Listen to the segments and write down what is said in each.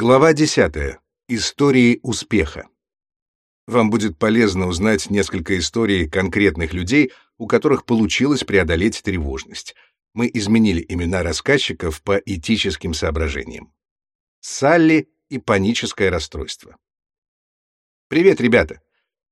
Глава 10. Истории успеха. Вам будет полезно узнать несколько историй конкретных людей, у которых получилось преодолеть тревожность. Мы изменили имена рассказчиков по этическим соображениям. Салли и паническое расстройство. Привет, ребята.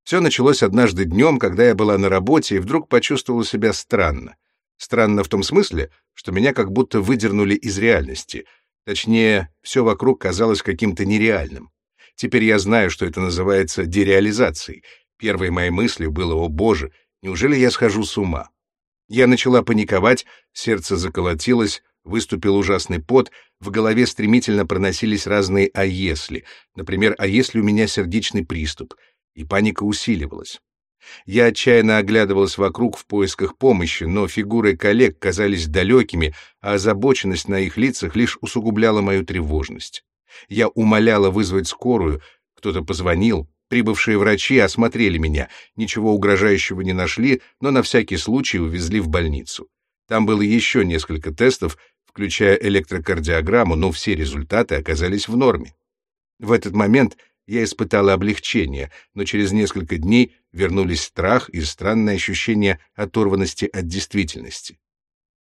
Все началось однажды днем, когда я была на работе и вдруг почувствовала себя странно. Странно в том смысле, что меня как будто выдернули из реальности — Точнее, все вокруг казалось каким-то нереальным. Теперь я знаю, что это называется дереализацией. Первой моей мыслью было «О боже, неужели я схожу с ума?» Я начала паниковать, сердце заколотилось, выступил ужасный пот, в голове стремительно проносились разные «а если», например, «а если у меня сердечный приступ?» И паника усиливалась. Я отчаянно оглядывался вокруг в поисках помощи, но фигуры коллег казались далекими, а озабоченность на их лицах лишь усугубляла мою тревожность. Я умоляла вызвать скорую, кто-то позвонил, прибывшие врачи осмотрели меня, ничего угрожающего не нашли, но на всякий случай увезли в больницу. Там было еще несколько тестов, включая электрокардиограмму, но все результаты оказались в норме. В этот момент я испытала облегчение, но через несколько дней вернулись страх и странное ощущение оторванности от действительности.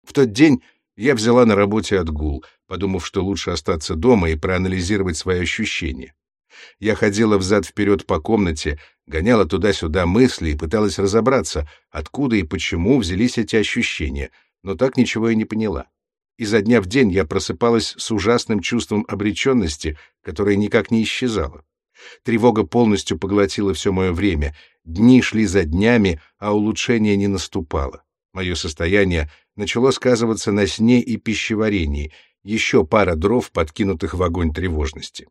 В тот день я взяла на работе отгул, подумав, что лучше остаться дома и проанализировать свои ощущения. Я ходила взад-вперед по комнате, гоняла туда-сюда мысли и пыталась разобраться, откуда и почему взялись эти ощущения, но так ничего и не поняла. Изо дня в день я просыпалась с ужасным чувством обреченности, которое никак не исчезало. Тревога полностью поглотила все мое время. Дни шли за днями, а улучшение не наступало. Мое состояние начало сказываться на сне и пищеварении, еще пара дров, подкинутых в огонь тревожности.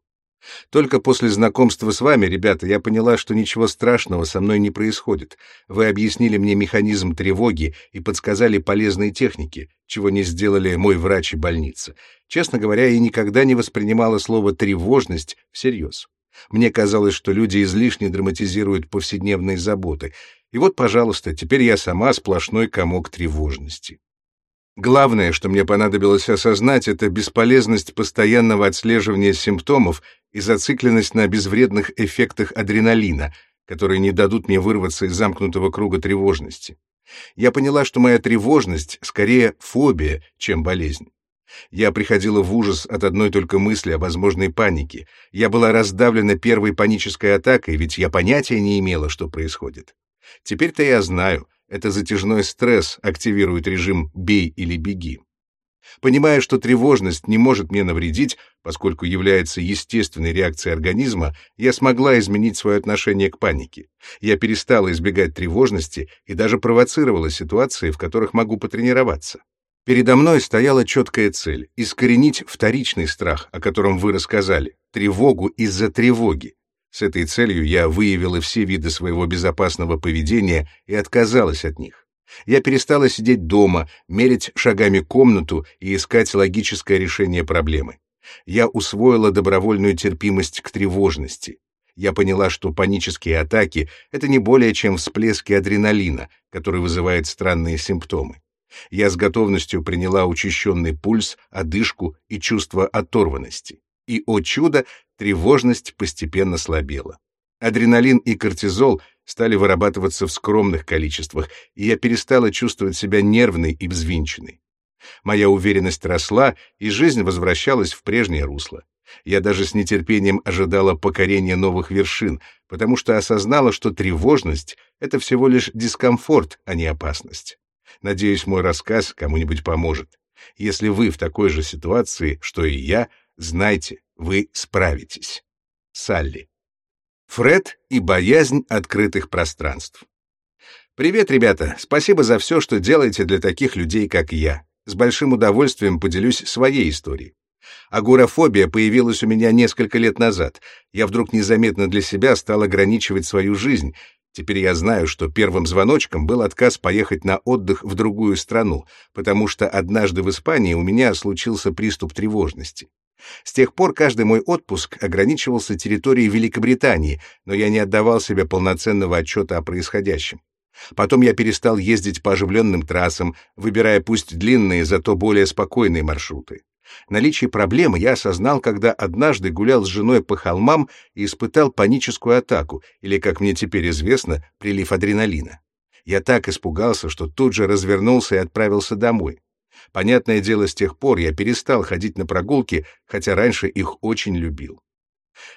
Только после знакомства с вами, ребята, я поняла, что ничего страшного со мной не происходит. Вы объяснили мне механизм тревоги и подсказали полезные техники, чего не сделали мой врач и больница. Честно говоря, я никогда не воспринимала слово «тревожность» всерьез. Мне казалось, что люди излишне драматизируют повседневные заботы. И вот, пожалуйста, теперь я сама сплошной комок тревожности. Главное, что мне понадобилось осознать, это бесполезность постоянного отслеживания симптомов и зацикленность на безвредных эффектах адреналина, которые не дадут мне вырваться из замкнутого круга тревожности. Я поняла, что моя тревожность скорее фобия, чем болезнь. Я приходила в ужас от одной только мысли о возможной панике. Я была раздавлена первой панической атакой, ведь я понятия не имела, что происходит. Теперь-то я знаю, это затяжной стресс активирует режим «бей или беги». Понимая, что тревожность не может мне навредить, поскольку является естественной реакцией организма, я смогла изменить свое отношение к панике. Я перестала избегать тревожности и даже провоцировала ситуации, в которых могу потренироваться. Передо мной стояла четкая цель — искоренить вторичный страх, о котором вы рассказали, тревогу из-за тревоги. С этой целью я выявила все виды своего безопасного поведения и отказалась от них. Я перестала сидеть дома, мерить шагами комнату и искать логическое решение проблемы. Я усвоила добровольную терпимость к тревожности. Я поняла, что панические атаки — это не более чем всплески адреналина, который вызывает странные симптомы. Я с готовностью приняла учащенный пульс, одышку и чувство оторванности. И, о чудо, тревожность постепенно слабела. Адреналин и кортизол стали вырабатываться в скромных количествах, и я перестала чувствовать себя нервной и взвинченной. Моя уверенность росла, и жизнь возвращалась в прежнее русло. Я даже с нетерпением ожидала покорения новых вершин, потому что осознала, что тревожность — это всего лишь дискомфорт, а не опасность. Надеюсь, мой рассказ кому-нибудь поможет. Если вы в такой же ситуации, что и я, знайте, вы справитесь. Салли. Фред и боязнь открытых пространств. Привет, ребята. Спасибо за все, что делаете для таких людей, как я. С большим удовольствием поделюсь своей историей. Агорафобия появилась у меня несколько лет назад. Я вдруг незаметно для себя стал ограничивать свою жизнь, Теперь я знаю, что первым звоночком был отказ поехать на отдых в другую страну, потому что однажды в Испании у меня случился приступ тревожности. С тех пор каждый мой отпуск ограничивался территорией Великобритании, но я не отдавал себе полноценного отчета о происходящем. Потом я перестал ездить по оживленным трассам, выбирая пусть длинные, зато более спокойные маршруты. Наличие проблемы я осознал, когда однажды гулял с женой по холмам и испытал паническую атаку, или, как мне теперь известно, прилив адреналина. Я так испугался, что тут же развернулся и отправился домой. Понятное дело, с тех пор я перестал ходить на прогулки, хотя раньше их очень любил.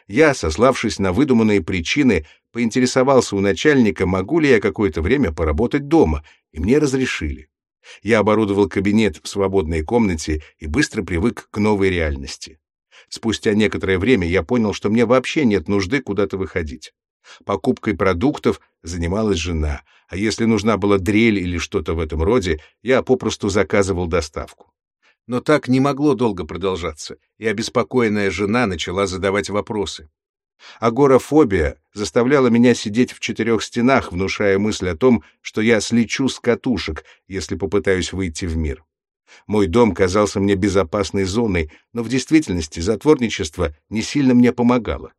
Я, сославшись на выдуманные причины, поинтересовался у начальника, могу ли я какое-то время поработать дома, и мне разрешили. Я оборудовал кабинет в свободной комнате и быстро привык к новой реальности. Спустя некоторое время я понял, что мне вообще нет нужды куда-то выходить. Покупкой продуктов занималась жена, а если нужна была дрель или что-то в этом роде, я попросту заказывал доставку. Но так не могло долго продолжаться, и обеспокоенная жена начала задавать вопросы. Агорафобия заставляла меня сидеть в четырех стенах, внушая мысль о том, что я слечу с катушек, если попытаюсь выйти в мир. Мой дом казался мне безопасной зоной, но в действительности затворничество не сильно мне помогало.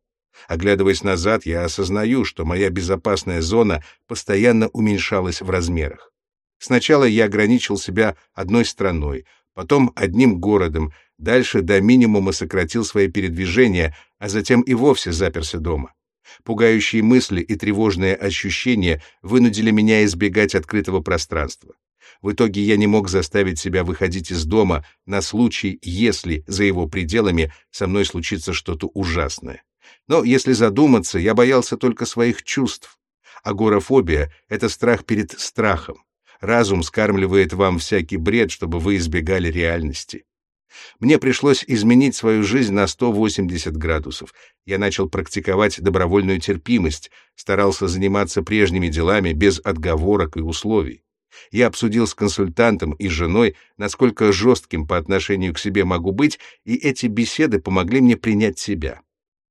Оглядываясь назад, я осознаю, что моя безопасная зона постоянно уменьшалась в размерах. Сначала я ограничил себя одной страной, потом одним городом, дальше до минимума сократил свои передвижения, а затем и вовсе заперся дома. Пугающие мысли и тревожные ощущения вынудили меня избегать открытого пространства. В итоге я не мог заставить себя выходить из дома на случай, если за его пределами со мной случится что-то ужасное. Но если задуматься, я боялся только своих чувств. Агорафобия — это страх перед страхом. Разум скармливает вам всякий бред, чтобы вы избегали реальности. Мне пришлось изменить свою жизнь на 180 градусов. Я начал практиковать добровольную терпимость, старался заниматься прежними делами без отговорок и условий. Я обсудил с консультантом и женой, насколько жестким по отношению к себе могу быть, и эти беседы помогли мне принять себя.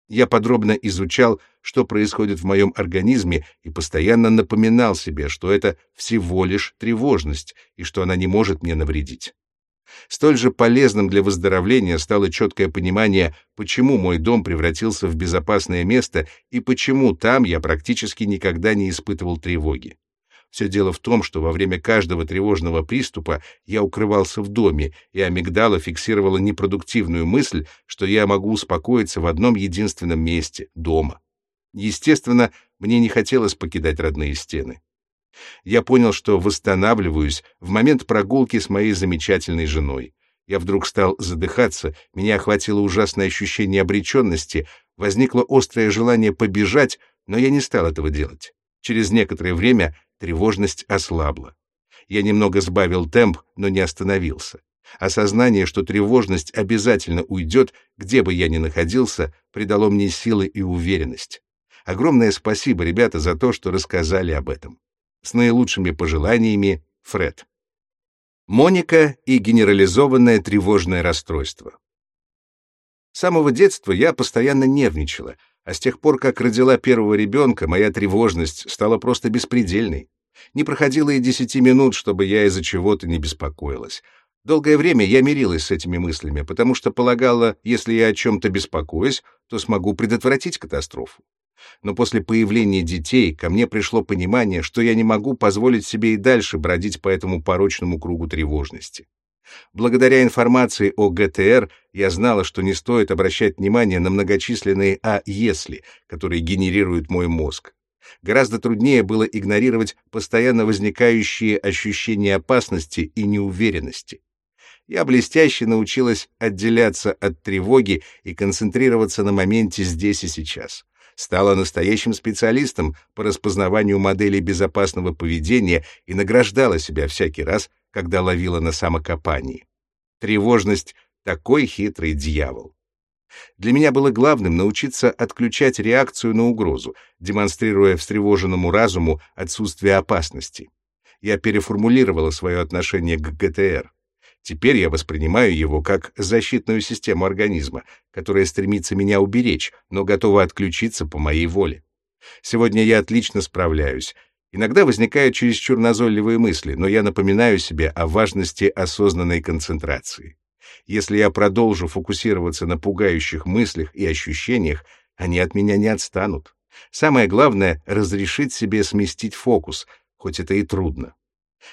Я подробно изучал, что происходит в моем организме, и постоянно напоминал себе, что это всего лишь тревожность, и что она не может мне навредить. Столь же полезным для выздоровления стало четкое понимание, почему мой дом превратился в безопасное место и почему там я практически никогда не испытывал тревоги. Все дело в том, что во время каждого тревожного приступа я укрывался в доме, и амигдала фиксировала непродуктивную мысль, что я могу успокоиться в одном единственном месте — дома. Естественно, мне не хотелось покидать родные стены. Я понял, что восстанавливаюсь в момент прогулки с моей замечательной женой. Я вдруг стал задыхаться, меня охватило ужасное ощущение обреченности, возникло острое желание побежать, но я не стал этого делать. Через некоторое время Тревожность ослабла. Я немного сбавил темп, но не остановился. Осознание, что тревожность обязательно уйдет, где бы я ни находился, придало мне силы и уверенность. Огромное спасибо, ребята, за то, что рассказали об этом. С наилучшими пожеланиями, Фред. Моника и генерализованное тревожное расстройство. С самого детства я постоянно нервничала, а с тех пор, как родила первого ребенка, моя тревожность стала просто беспредельной. Не проходило и десяти минут, чтобы я из-за чего-то не беспокоилась. Долгое время я мирилась с этими мыслями, потому что полагала, если я о чем-то беспокоюсь, то смогу предотвратить катастрофу. Но после появления детей ко мне пришло понимание, что я не могу позволить себе и дальше бродить по этому порочному кругу тревожности. Благодаря информации о ГТР я знала, что не стоит обращать внимание на многочисленные «а если», которые генерирует мой мозг. Гораздо труднее было игнорировать постоянно возникающие ощущения опасности и неуверенности. Я блестяще научилась отделяться от тревоги и концентрироваться на моменте здесь и сейчас. Стала настоящим специалистом по распознаванию моделей безопасного поведения и награждала себя всякий раз, когда ловила на самокопании. Тревожность — такой хитрый дьявол. Для меня было главным научиться отключать реакцию на угрозу, демонстрируя встревоженному разуму отсутствие опасности. Я переформулировала свое отношение к ГТР. Теперь я воспринимаю его как защитную систему организма, которая стремится меня уберечь, но готова отключиться по моей воле. Сегодня я отлично справляюсь. Иногда возникают чересчур назойливые мысли, но я напоминаю себе о важности осознанной концентрации. Если я продолжу фокусироваться на пугающих мыслях и ощущениях, они от меня не отстанут. Самое главное — разрешить себе сместить фокус, хоть это и трудно.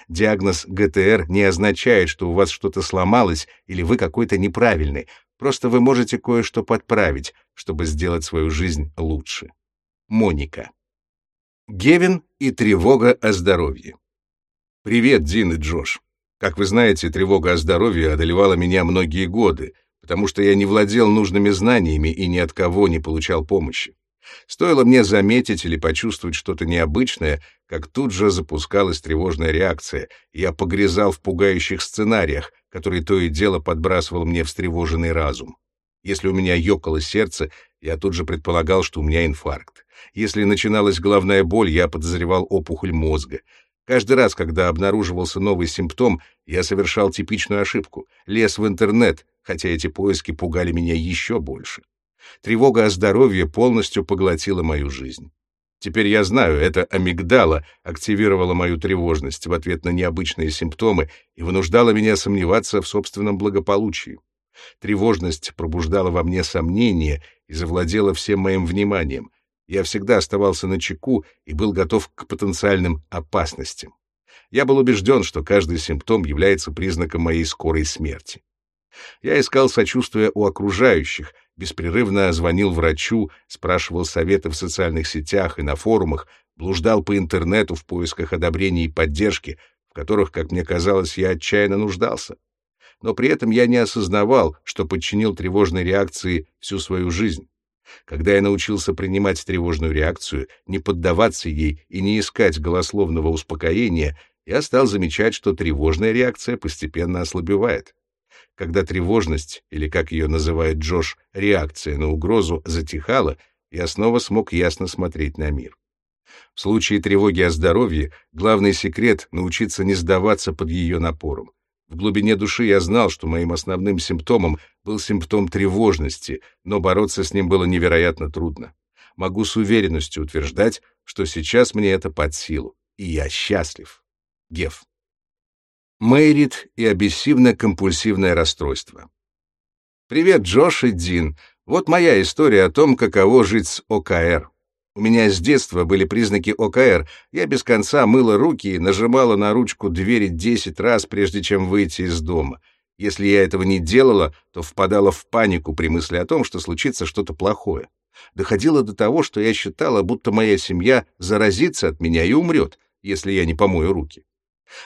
Диагноз ГТР не означает, что у вас что-то сломалось или вы какой-то неправильный, просто вы можете кое-что подправить, чтобы сделать свою жизнь лучше. Моника. Гевин и тревога о здоровье. Привет, Дин и Джош. Как вы знаете, тревога о здоровье одолевала меня многие годы, потому что я не владел нужными знаниями и ни от кого не получал помощи. Стоило мне заметить или почувствовать что-то необычное, как тут же запускалась тревожная реакция, я погрязал в пугающих сценариях, которые то и дело подбрасывал мне встревоженный разум. Если у меня ёкало сердце, я тут же предполагал, что у меня инфаркт. Если начиналась головная боль, я подозревал опухоль мозга. Каждый раз, когда обнаруживался новый симптом, я совершал типичную ошибку — лез в интернет, хотя эти поиски пугали меня еще больше. Тревога о здоровье полностью поглотила мою жизнь. Теперь я знаю, это амигдала активировала мою тревожность в ответ на необычные симптомы и вынуждала меня сомневаться в собственном благополучии. Тревожность пробуждала во мне сомнения и завладела всем моим вниманием. Я всегда оставался на чеку и был готов к потенциальным опасностям. Я был убежден, что каждый симптом является признаком моей скорой смерти. Я искал сочувствия у окружающих, беспрерывно звонил врачу, спрашивал советы в социальных сетях и на форумах, блуждал по интернету в поисках одобрения и поддержки, в которых, как мне казалось, я отчаянно нуждался. Но при этом я не осознавал, что подчинил тревожной реакции всю свою жизнь. Когда я научился принимать тревожную реакцию, не поддаваться ей и не искать голословного успокоения, я стал замечать, что тревожная реакция постепенно ослабевает. Когда тревожность, или, как ее называет Джош, реакция на угрозу затихала, я снова смог ясно смотреть на мир. В случае тревоги о здоровье главный секрет — научиться не сдаваться под ее напором. В глубине души я знал, что моим основным симптомом был симптом тревожности, но бороться с ним было невероятно трудно. Могу с уверенностью утверждать, что сейчас мне это под силу, и я счастлив. Геф. Мэйрит и обессивно-компульсивное расстройство. Привет, Джош и Дин. Вот моя история о том, каково жить с ОКР. У меня с детства были признаки ОКР. Я без конца мыла руки и нажимала на ручку двери 10 раз, прежде чем выйти из дома. Если я этого не делала, то впадала в панику при мысли о том, что случится что-то плохое. Доходило до того, что я считала, будто моя семья заразится от меня и умрет, если я не помою руки.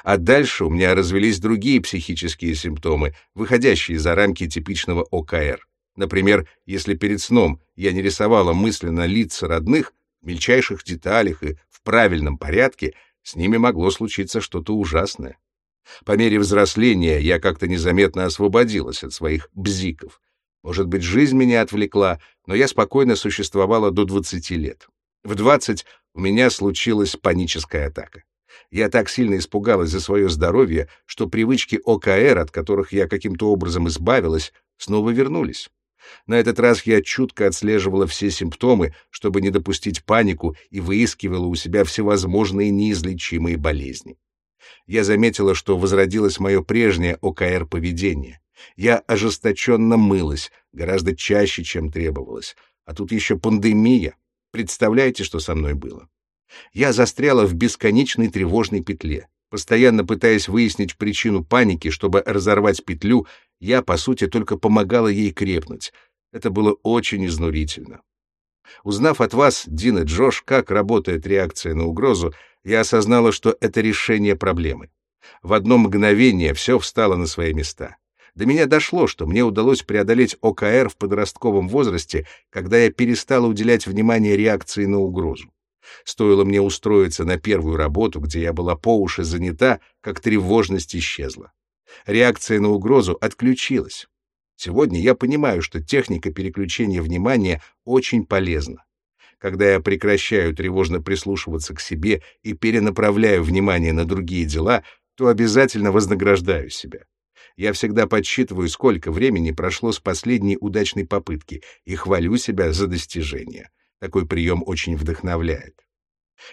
А дальше у меня развелись другие психические симптомы, выходящие за рамки типичного ОКР. Например, если перед сном я не рисовала мысленно лица родных в мельчайших деталях и в правильном порядке, с ними могло случиться что-то ужасное. По мере взросления я как-то незаметно освободилась от своих бзиков. Может быть, жизнь меня отвлекла, но я спокойно существовала до 20 лет. В 20 у меня случилась паническая атака. Я так сильно испугалась за свое здоровье, что привычки ОКР, от которых я каким-то образом избавилась, снова вернулись. На этот раз я чутко отслеживала все симптомы, чтобы не допустить панику, и выискивала у себя всевозможные неизлечимые болезни. Я заметила, что возродилось мое прежнее ОКР-поведение. Я ожесточенно мылась, гораздо чаще, чем требовалось. А тут еще пандемия. Представляете, что со мной было? Я застряла в бесконечной тревожной петле. Постоянно пытаясь выяснить причину паники, чтобы разорвать петлю, я, по сути, только помогала ей крепнуть. Это было очень изнурительно. Узнав от вас, Дин и Джош, как работает реакция на угрозу, я осознала, что это решение проблемы. В одно мгновение все встало на свои места. До меня дошло, что мне удалось преодолеть ОКР в подростковом возрасте, когда я перестала уделять внимание реакции на угрозу. Стоило мне устроиться на первую работу, где я была по уши занята, как тревожность исчезла. Реакция на угрозу отключилась. Сегодня я понимаю, что техника переключения внимания очень полезна. Когда я прекращаю тревожно прислушиваться к себе и перенаправляю внимание на другие дела, то обязательно вознаграждаю себя. Я всегда подсчитываю, сколько времени прошло с последней удачной попытки, и хвалю себя за достижение. Такой прием очень вдохновляет.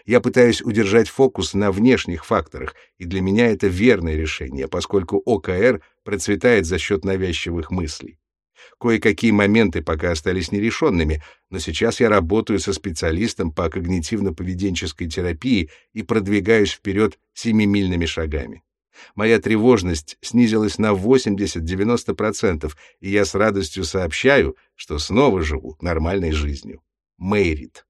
Я пытаюсь удержать фокус на внешних факторах, и для меня это верное решение, поскольку ОКР процветает за счет навязчивых мыслей. Кое-какие моменты пока остались нерешенными, но сейчас я работаю со специалистом по когнитивно-поведенческой терапии и продвигаюсь вперед семимильными шагами. Моя тревожность снизилась на 80-90%, и я с радостью сообщаю, что снова живу нормальной жизнью. Мэйрит.